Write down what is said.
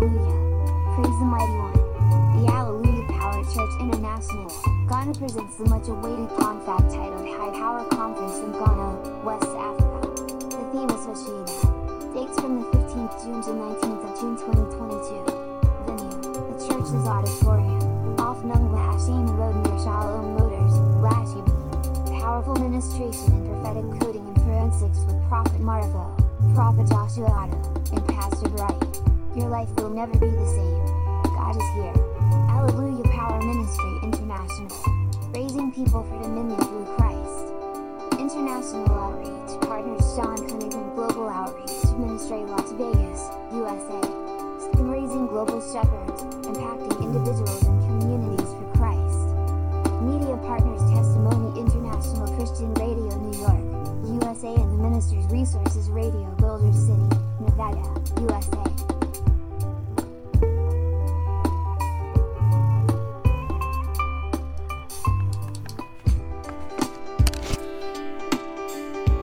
Hallelujah. Praise the Mighty One. The Hallelujah Power Church International. Ghana presents the much awaited confab titled High Power Conference in Ghana, West Africa. The theme is Hoshina. Dates from the 15th June to 19th of June 2022. Venue, the church's auditorium, off Nungwa Hashim Road near Shalom Motors, Lashibi. Powerful ministration and prophetic coding and forensics with Prophet Marvo, Prophet Joshua Otto, and Pastor Bright. Your life will never be the same. God is here. Alleluia Power Ministry International. Raising people for dominion through Christ. International Outreach Partners John Cunningham Global Outreach Ministry Las Vegas, USA. Raising global shepherds, impacting individuals and communities for Christ. Media Partners Testimony International Christian Radio New York, USA and the Ministers Resources Radio Boulder City, Nevada.